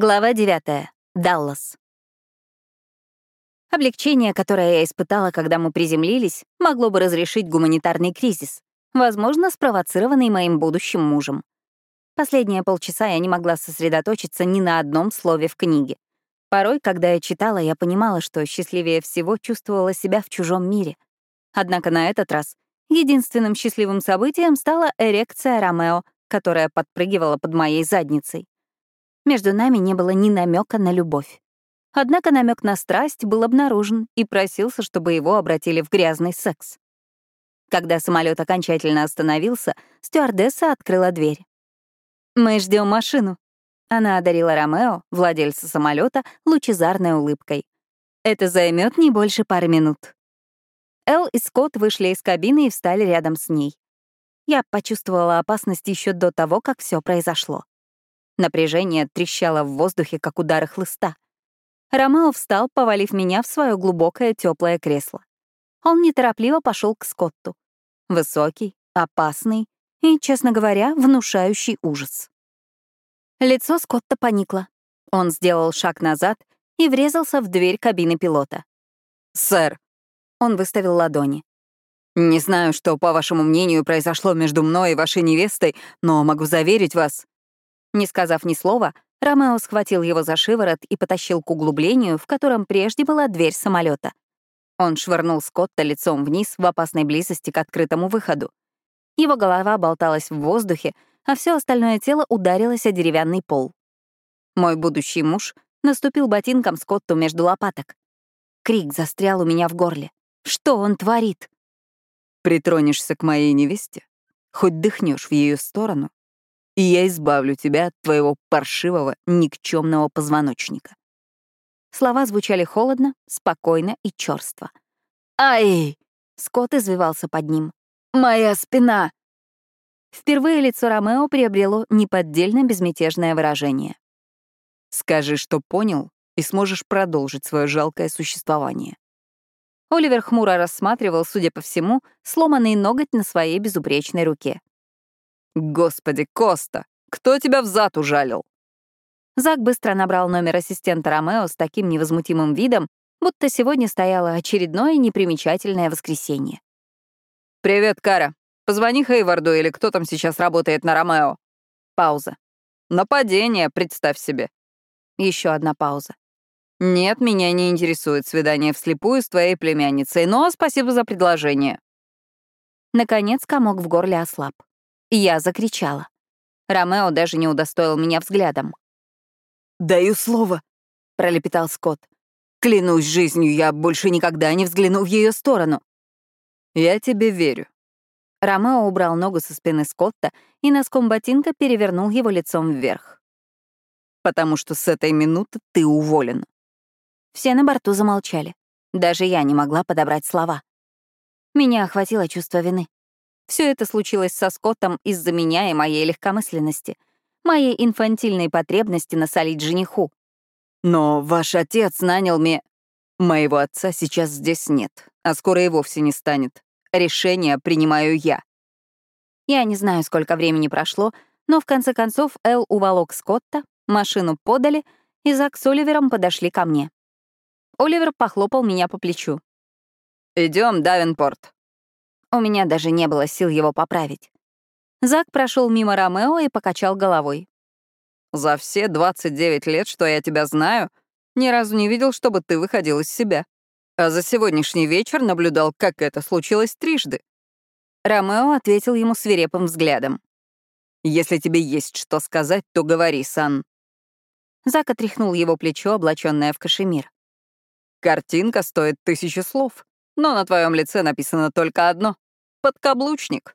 Глава 9. Даллас. Облегчение, которое я испытала, когда мы приземлились, могло бы разрешить гуманитарный кризис, возможно, спровоцированный моим будущим мужем. Последние полчаса я не могла сосредоточиться ни на одном слове в книге. Порой, когда я читала, я понимала, что счастливее всего чувствовала себя в чужом мире. Однако на этот раз единственным счастливым событием стала эрекция Ромео, которая подпрыгивала под моей задницей. Между нами не было ни намека на любовь. Однако намек на страсть был обнаружен и просился, чтобы его обратили в грязный секс. Когда самолет окончательно остановился, стюардесса открыла дверь. «Мы ждем машину». Она одарила Ромео, владельца самолета, лучезарной улыбкой. «Это займет не больше пары минут». Эл и Скотт вышли из кабины и встали рядом с ней. Я почувствовала опасность еще до того, как все произошло. Напряжение трещало в воздухе, как удары хлыста. Ромео встал, повалив меня в свое глубокое теплое кресло. Он неторопливо пошел к Скотту. Высокий, опасный и, честно говоря, внушающий ужас. Лицо Скотта поникло. Он сделал шаг назад и врезался в дверь кабины пилота. «Сэр!» Он выставил ладони. «Не знаю, что, по вашему мнению, произошло между мной и вашей невестой, но могу заверить вас, не сказав ни слова, Ромео схватил его за шиворот и потащил к углублению, в котором прежде была дверь самолета. Он швырнул Скотта лицом вниз в опасной близости к открытому выходу. Его голова болталась в воздухе, а все остальное тело ударилось о деревянный пол. Мой будущий муж наступил ботинком Скотту между лопаток. Крик застрял у меня в горле. Что он творит? «Притронешься к моей невесте, хоть дыхнешь в ее сторону, и я избавлю тебя от твоего паршивого, никчемного позвоночника». Слова звучали холодно, спокойно и черство. «Ай!» — Скотт извивался под ним. «Моя спина!» Впервые лицо Ромео приобрело неподдельно безмятежное выражение. «Скажи, что понял, и сможешь продолжить свое жалкое существование». Оливер хмуро рассматривал, судя по всему, сломанный ноготь на своей безупречной руке. «Господи, Коста, кто тебя в зад ужалил?» Зак быстро набрал номер ассистента Ромео с таким невозмутимым видом, будто сегодня стояло очередное непримечательное воскресенье. «Привет, Кара. Позвони Хейварду или кто там сейчас работает на Ромео». Пауза. «Нападение, представь себе». Еще одна пауза. «Нет, меня не интересует свидание вслепую с твоей племянницей, но спасибо за предложение». Наконец комок в горле ослаб. Я закричала. Ромео даже не удостоил меня взглядом. «Даю слово», — пролепетал Скотт. «Клянусь жизнью, я больше никогда не взгляну в ее сторону». «Я тебе верю». Ромео убрал ногу со спины Скотта и носком ботинка перевернул его лицом вверх. «Потому что с этой минуты ты уволен». Все на борту замолчали. Даже я не могла подобрать слова. Меня охватило чувство вины. Все это случилось со Скоттом из-за меня и моей легкомысленности, моей инфантильной потребности насолить жениху. «Но ваш отец нанял мне...» «Моего отца сейчас здесь нет, а скоро и вовсе не станет. Решение принимаю я». Я не знаю, сколько времени прошло, но в конце концов Эл уволок Скотта, машину подали, и Зак с Оливером подошли ко мне. Оливер похлопал меня по плечу. Идем, Давенпорт. У меня даже не было сил его поправить. Зак прошел мимо Ромео и покачал головой. «За все 29 лет, что я тебя знаю, ни разу не видел, чтобы ты выходил из себя. А за сегодняшний вечер наблюдал, как это случилось трижды». Ромео ответил ему свирепым взглядом. «Если тебе есть что сказать, то говори, Сан». Зак отряхнул его плечо, облаченное в кашемир. «Картинка стоит тысячи слов но на твоем лице написано только одно — подкаблучник.